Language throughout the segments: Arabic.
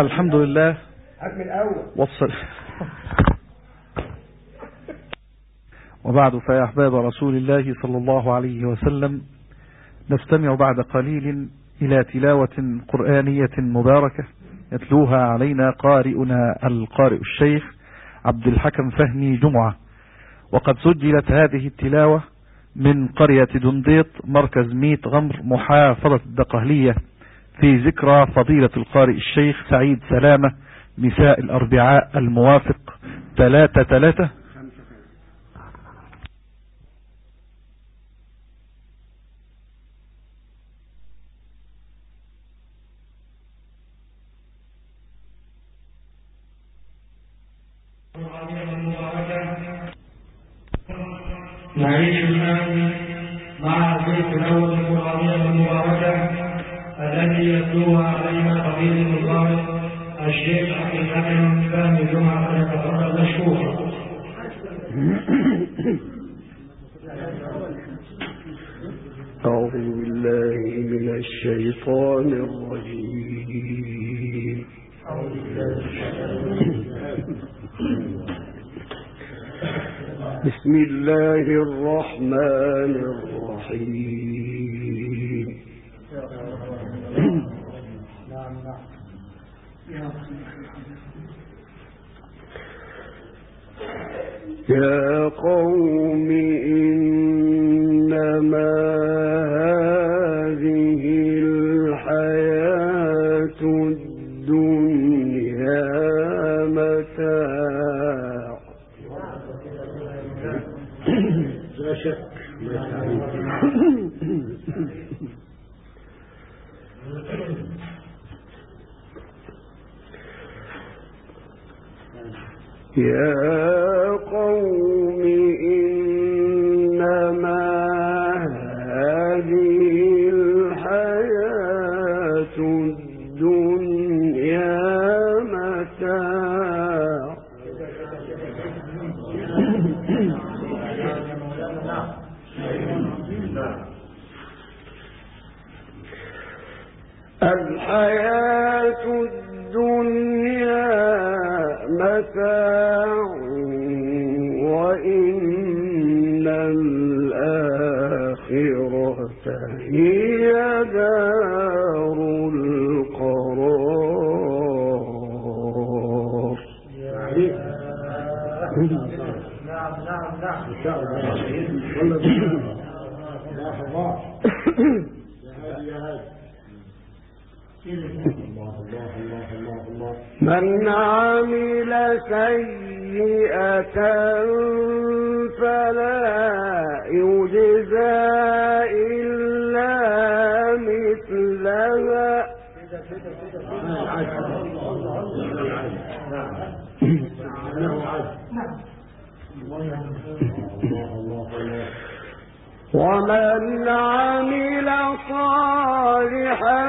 الحمد لله. هات من الأول. والصل وبعد فيا أحباب رسول الله صلى الله عليه وسلم نستمع بعد قليل إلى تلاوة قرآنية مباركة يتلوها علينا قارئنا القارئ الشيخ عبد الحكم فهمي جمعة. وقد سجلت هذه التلاوة من قرية دنديط مركز ميت غمر محافظة الدقهلية. في ذكرى فضيلة القارئ الشيخ سعيد سلامة مساء الأربعاء الموافق ثلاثة ثلاثة. نعيش الآن مع البيت الأول القرآنية المباركة التي يتلوها علينا طبيب النظام الشيخ عبد الحكم فهمي جمعة فليتفضل مشكورا. أعوذ بالله من الشيطان الرجيم. بسم الله الرحمن الرحيم. يا قوم من عمل سيئة فلا يجزى إلا مثلها. ومن عمل صالحا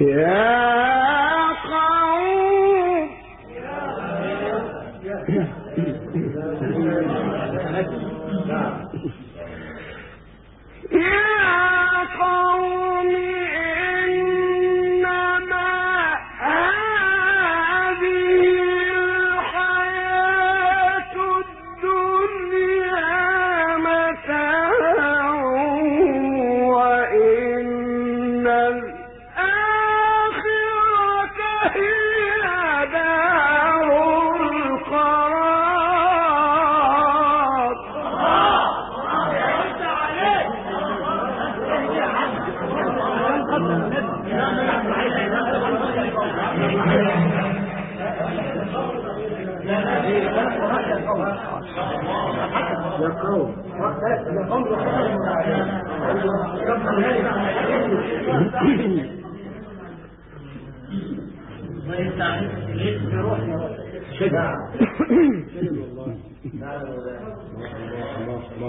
يا قوم يا قوم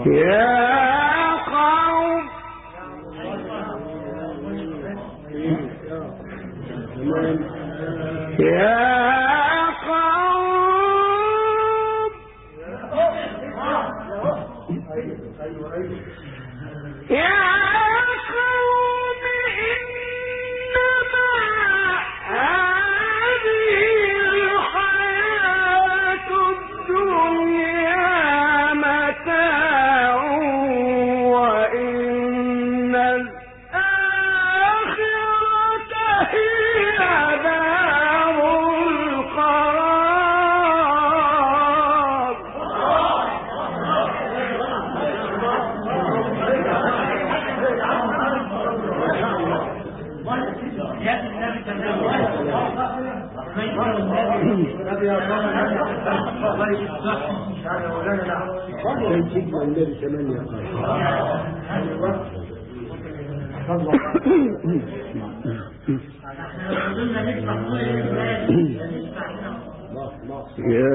يا قوم. يا قوم. يا كان سيدنا النبي ثمانية يا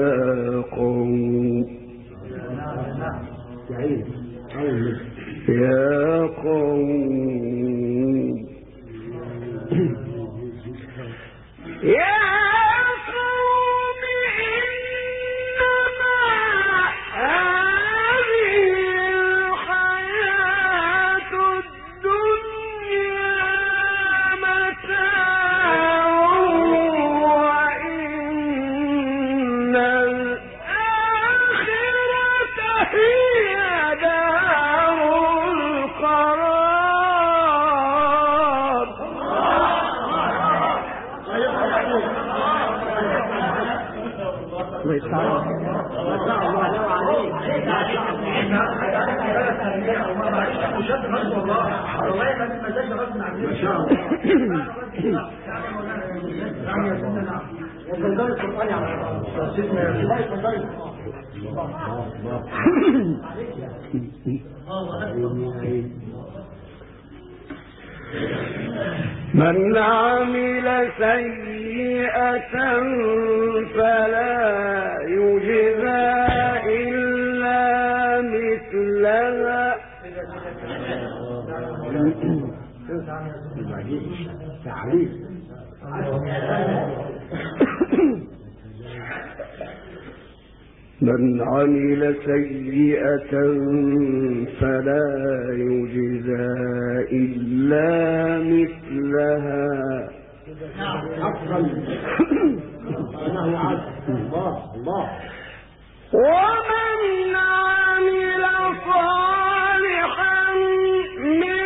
ما شاء الله. من عمل سيئة فلا يجزى تعريف من عمل سيئة فلا يجزى إلا مثلها. ومن عمل صالحا من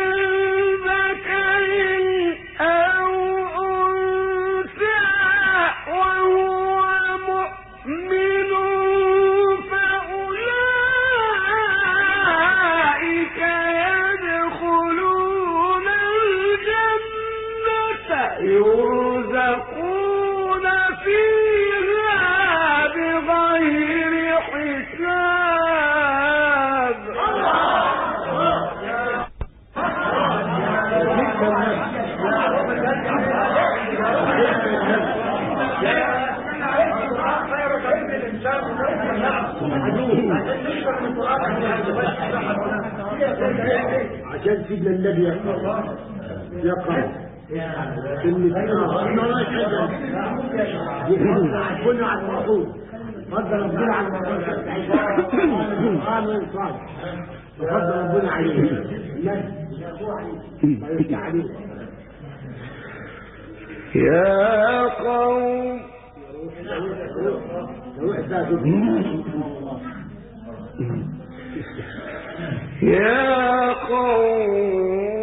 يا قوم يا قوم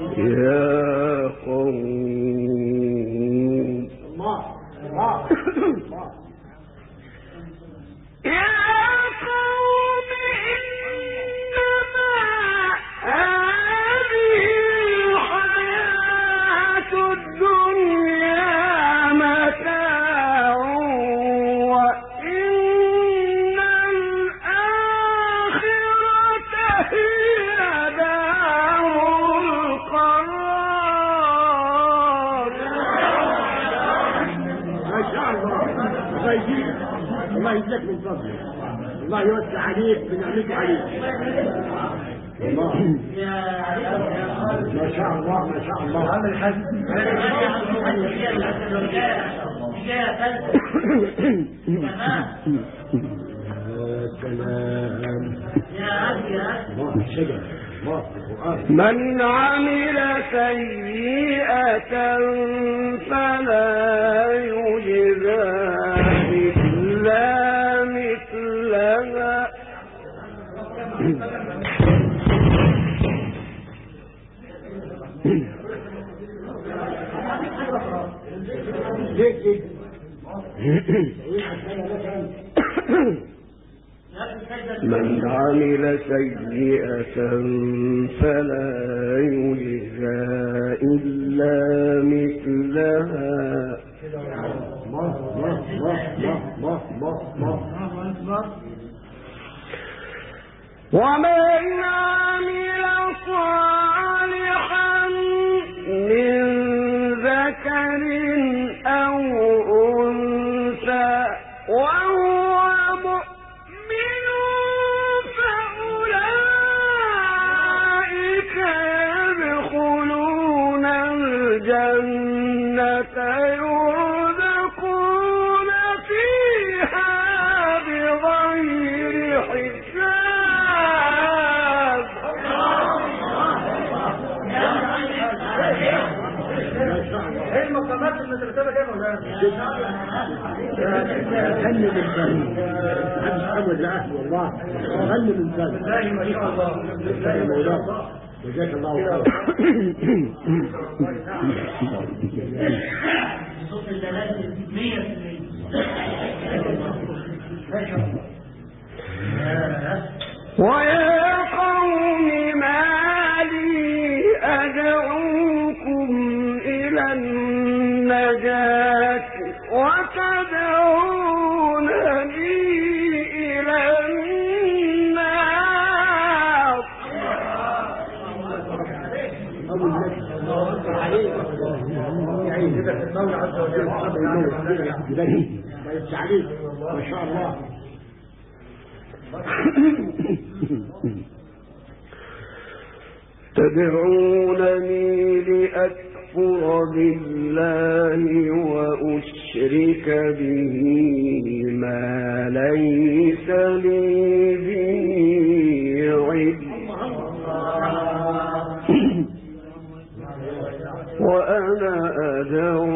يا بنعمته عليك الله ما شاء الله ما شاء الله. هذا الحج الله شجر الله القرآن من عمل سيئة فلا من عمل سيئة فلا يجزى إلا مثلها. ومن عمل صالحا من ذكر من فن والله ما شاء الله يا مولانا جزاك الله خير صوت الدلالة 100% ويا تدعونني لأكفر بالله وأشرك به ما ليس لي به علم. وأنا أدعوكم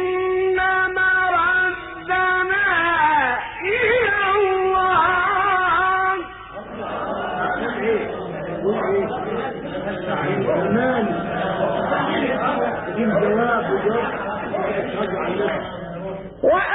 waa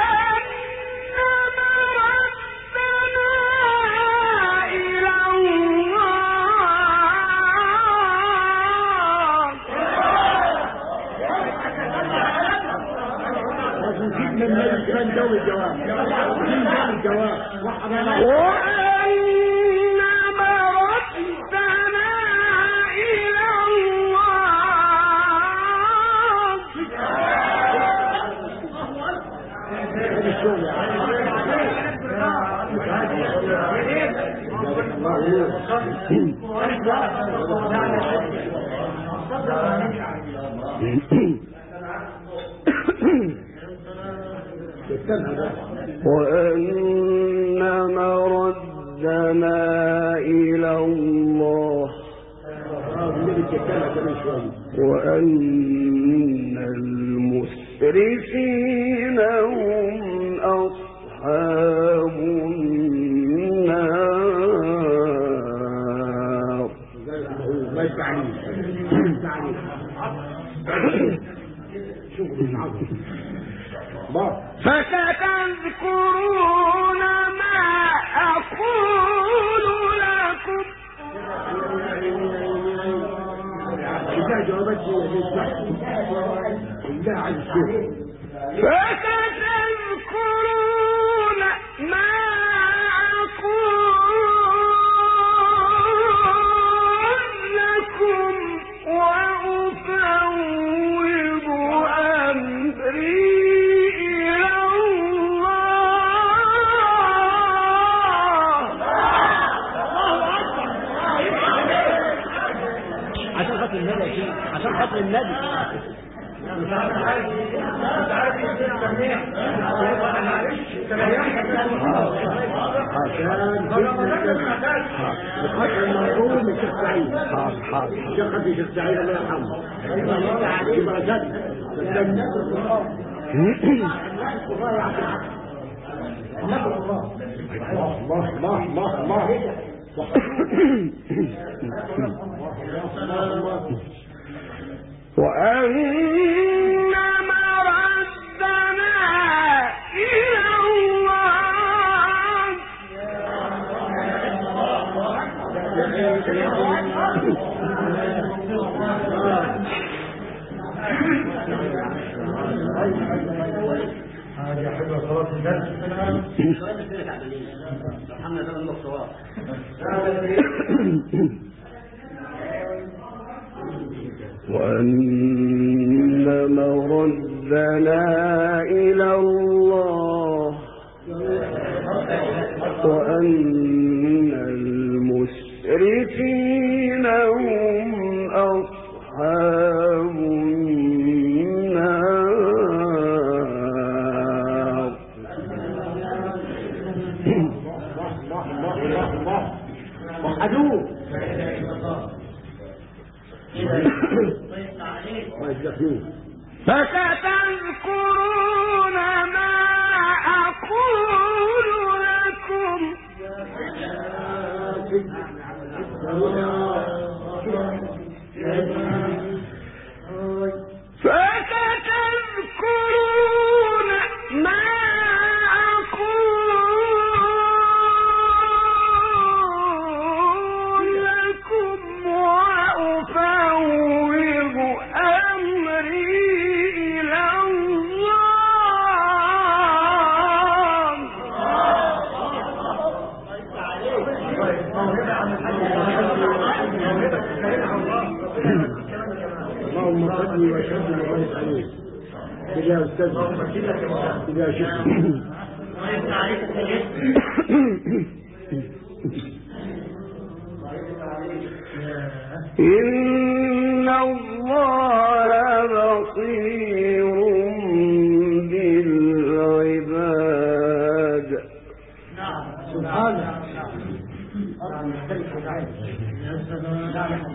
وأن المسرفين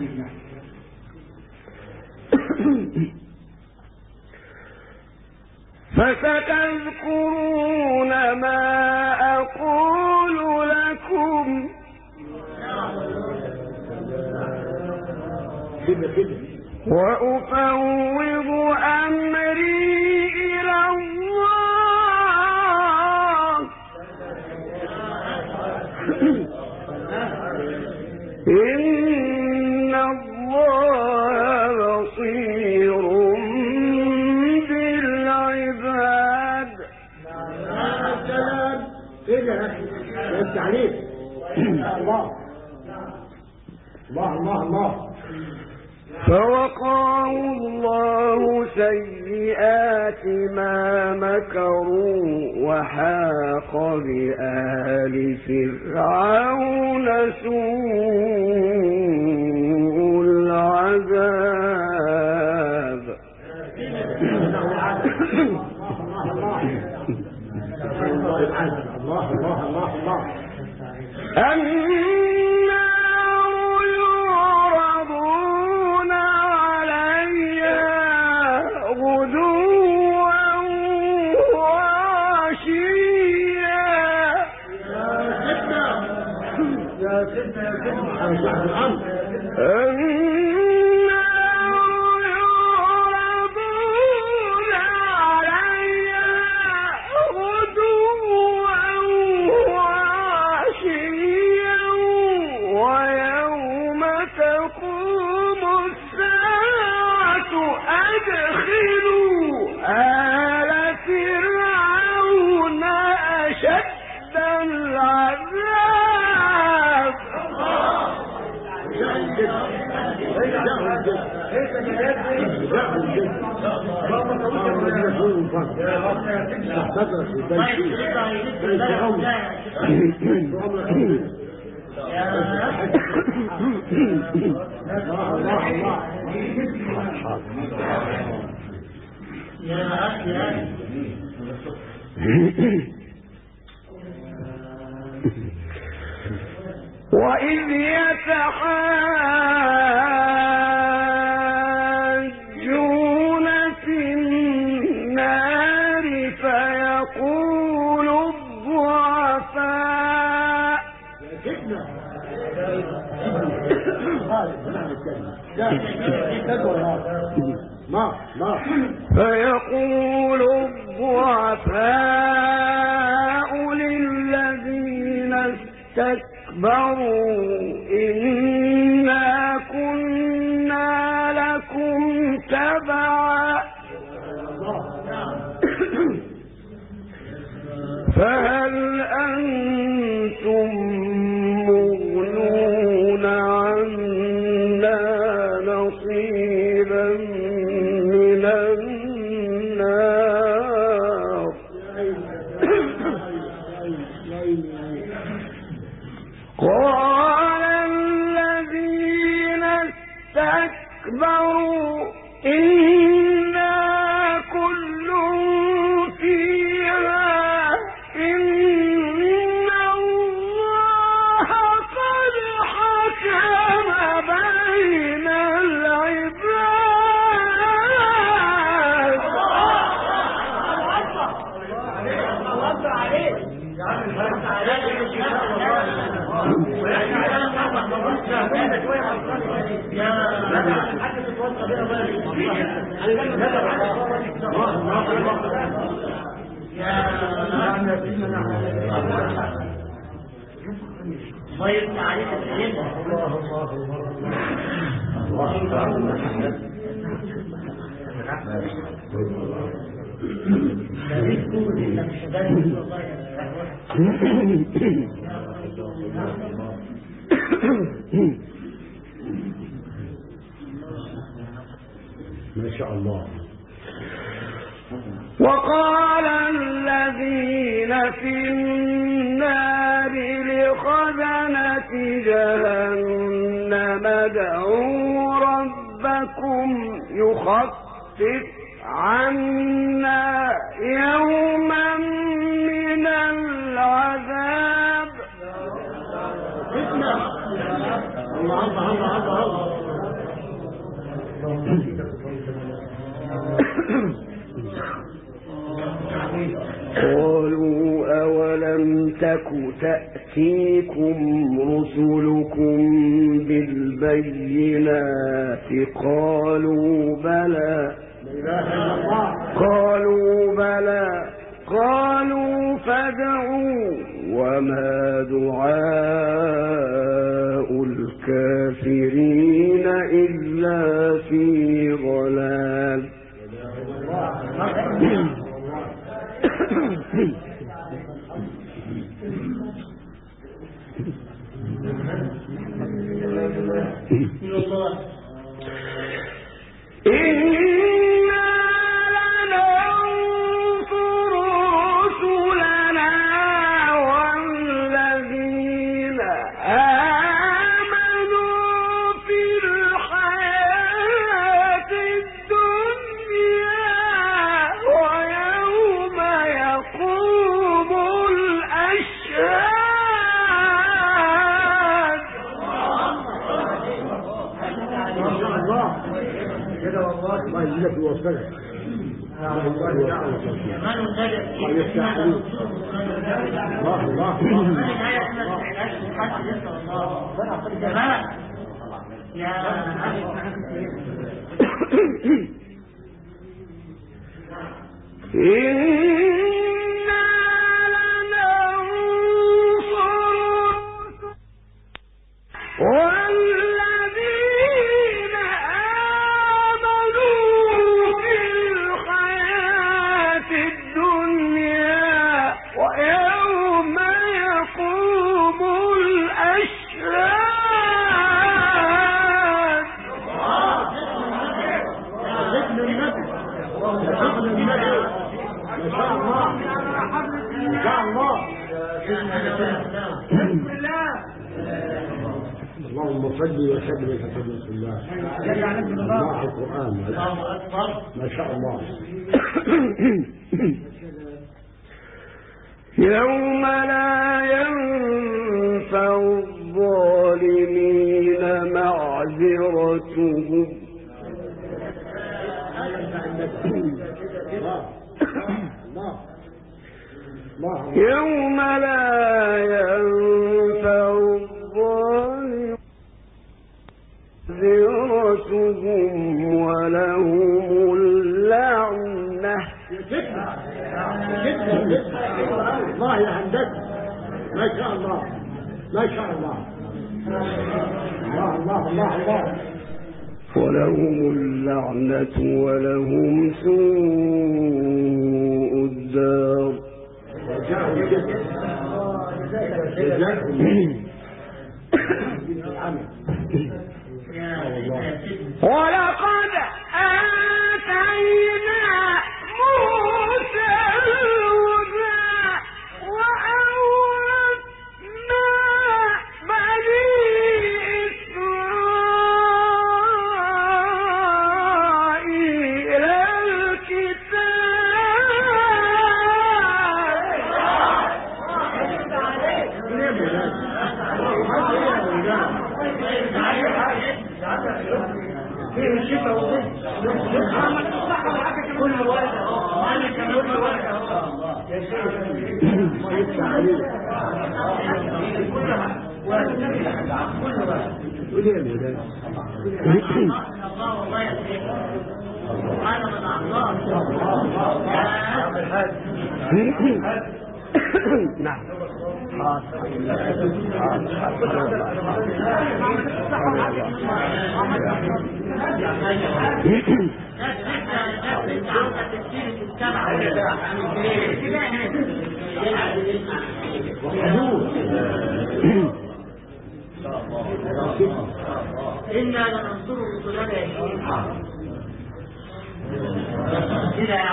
为什么 الأمر فيقول الضعفاء للذين استكبروا ما شاء الله. وقال الذين في النار لخزنة جهنم ادعوا ربكم يخفف عنا يوما من العذاب. الله الله الله الله قالوا أولم تك تأتيكم رسلكم بالبينات؟ قالوا بلى. قالوا بلى قالوا فادعوا وما دعاء الكافرين إلا في ضلال. إنا الله القرآن ما شاء الله. يوم لا ينفع الظالمين معذرتهم. الله الله الله يوم لا ينفع الظالمين معذرتهم ولهم اللعنة. الله يا هندسة. ما شاء الله. ما شاء الله. الله الله الله الله. ولهم اللعنة ولهم سوء الدار. العمل ولقد آتينا فيه الشفاء كل وقت اهو أنا كمان كل وقت اهو يا شيخ كل نعم. إنا لننصر رسلنا يا شيخ يا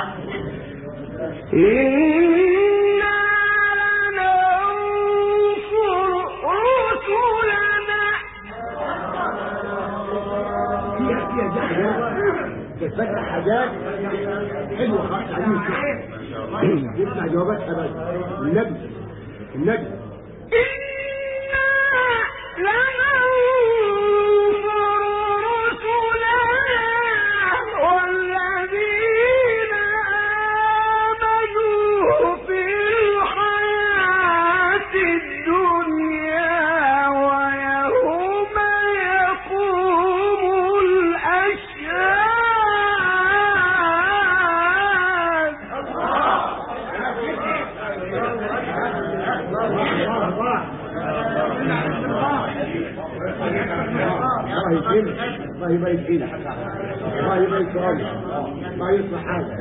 تتفتح حاجات حلوة خالص عليك يسمع جواباتها بس النبي النبي إنا لننصر الله يصلح حالك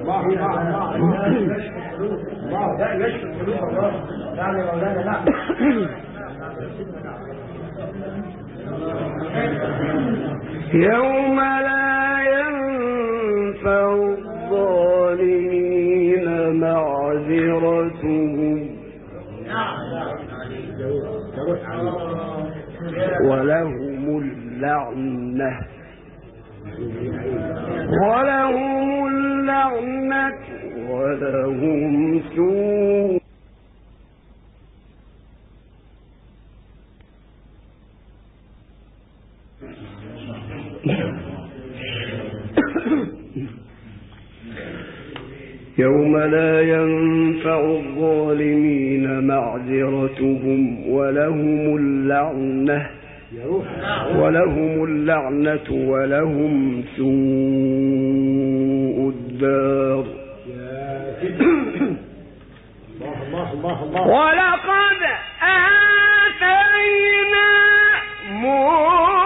الله الله الله الله لا يشفي قلوب الله يعني مولانا لا يوم لا ينفع الظالمين معذرتهم ولهم اللعنة. ولهم اللعنة ولهم سوء يوم لا ينفع الظالمين معذرتهم ولهم اللعنة ولهم اللعنة ولهم سوء الدار. ولقد آتينا موسى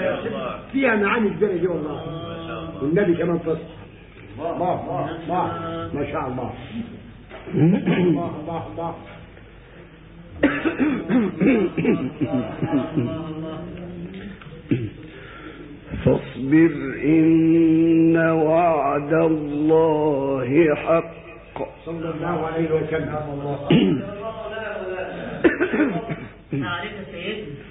فيها معاني الجنة دي والله والنبي كمان فصل. الله الله الله ما شاء الله. الله الله الله فاصبر إن وعد الله حق. صلى الله عليه وسلم. معرفة سيدنا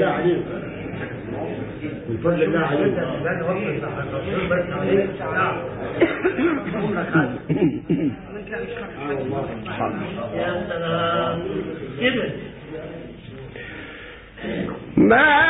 الله عليك. من فضل الله عليك. يا سلام كده ما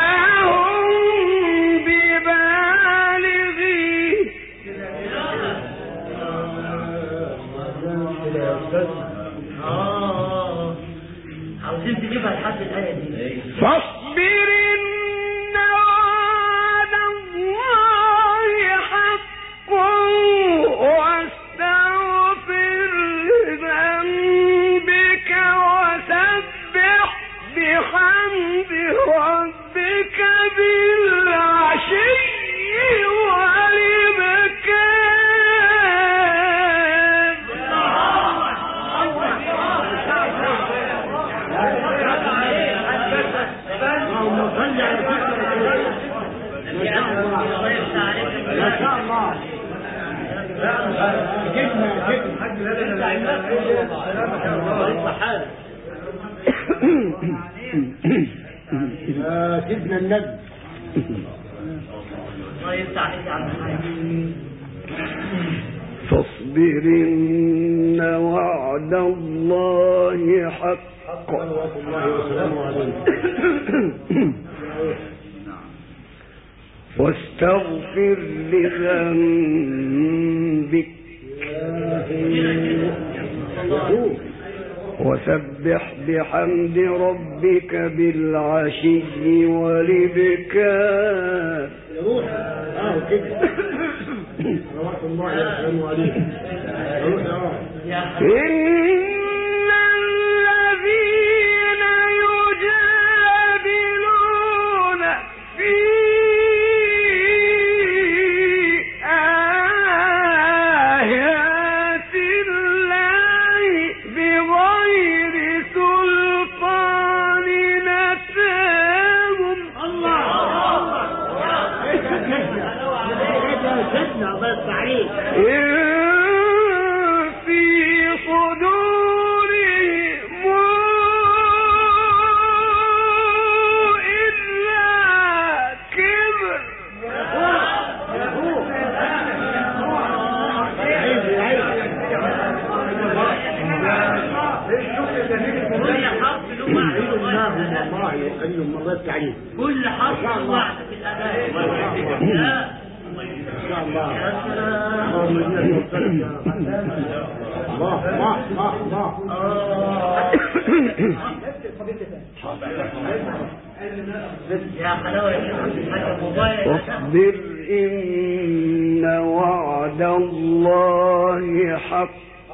ما شاء الله جبنا جبنا جبنا النبي فاصبرن وعد الله حق. صلوات الله وسلامه عليه واستغفر لذنبك. وسبح بحمد ربك بالعشي والإبكار. آه كده روح الله يرحمه عليك يا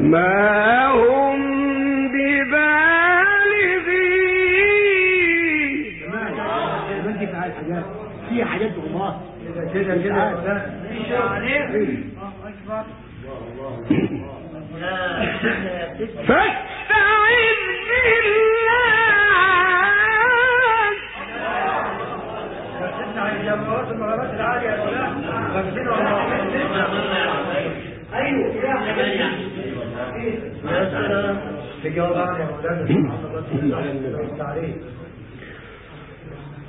ما هم ببالغين في حاجات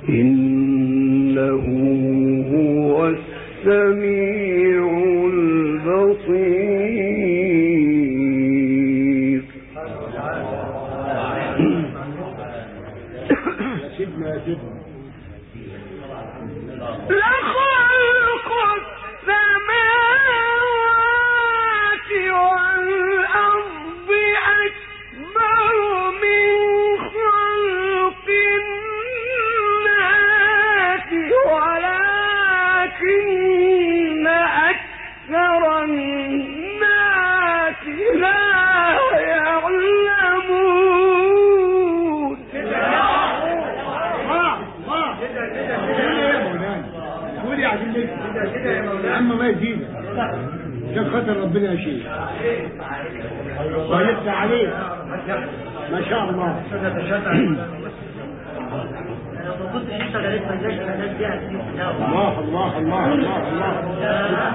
إنه هو السميع البصير. الله الله الله الله الله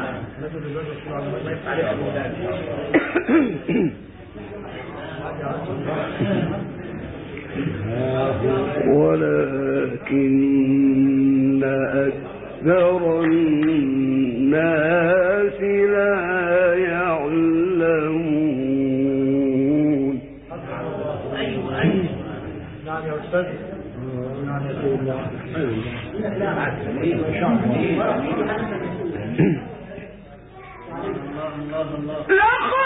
ولكن أكثر الناس لخلق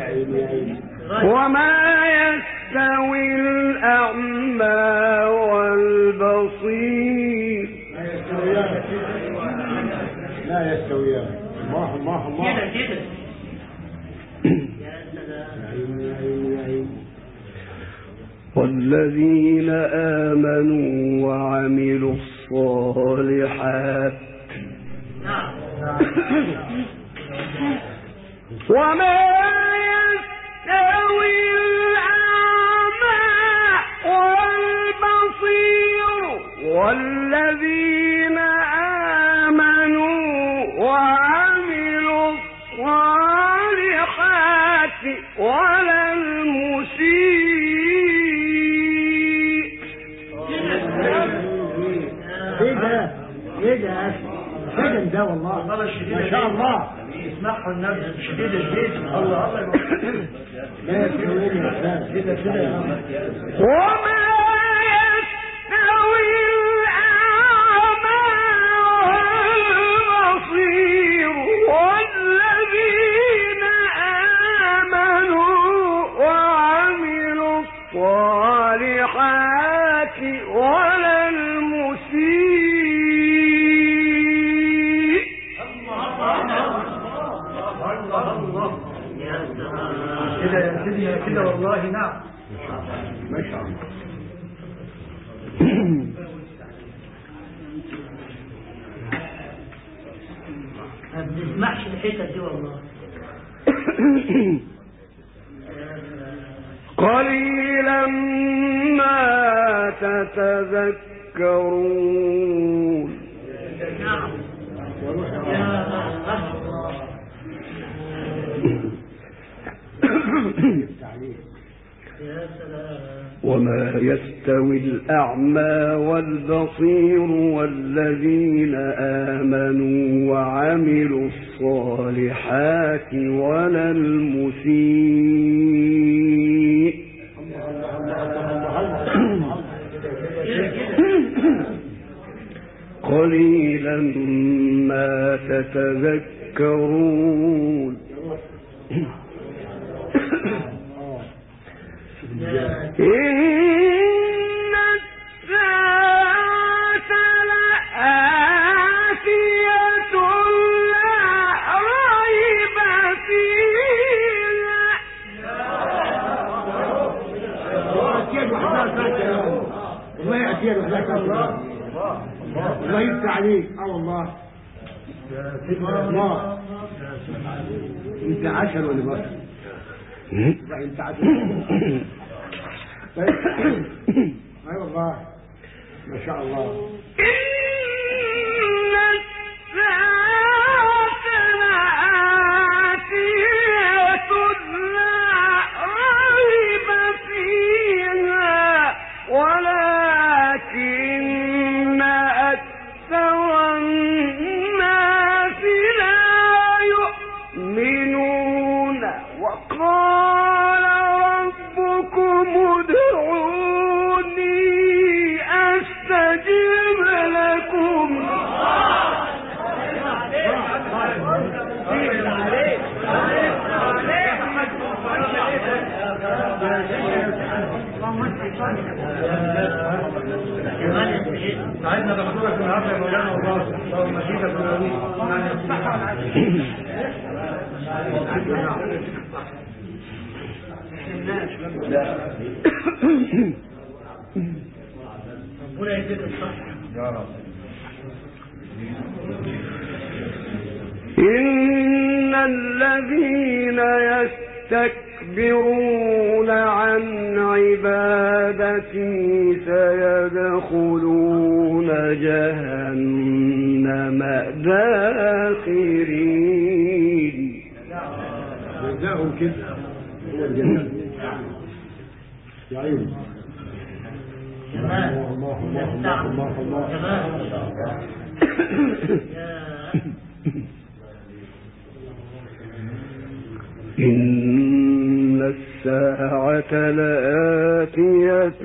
عيني عيني وما يستوي الأعمى والبصير. لا يستويان الله الله الله. كده كده. يا سلام عيني عيني عيني. والذين آمنوا ده؟ إيه ده؟ والله. ما شاء الله. اسمعوا النبي شديد البيت الله الله. كده كده الحتت دي والله. قليلا ما تتذكرون. نعم. يا وما يستوي الأعمى والبصير والذين الصالحات ولا المسيء. قليلا ما تتذكرون. إن الله يفتح عليك. آه والله. الله انت عشر ولا لا انت عشر. طيب. أي والله. ما شاء الله. سعيدنا بحضورك النهارده يا مولانا والله ومجيدك ربنا يديك الصحة يا رب. إن الذين يستكبرون عن عبادتي سيدخلون جهنم داخرين. جزاهم كده هو الجزاء. يا كمان الله الله الله الله الله كمان يا إن الساعة لآتية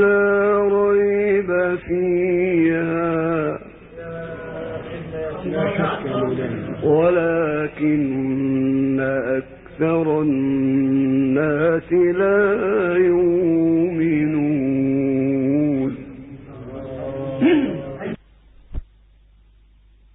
لا ريب فيها. ولكن أكثر الناس لا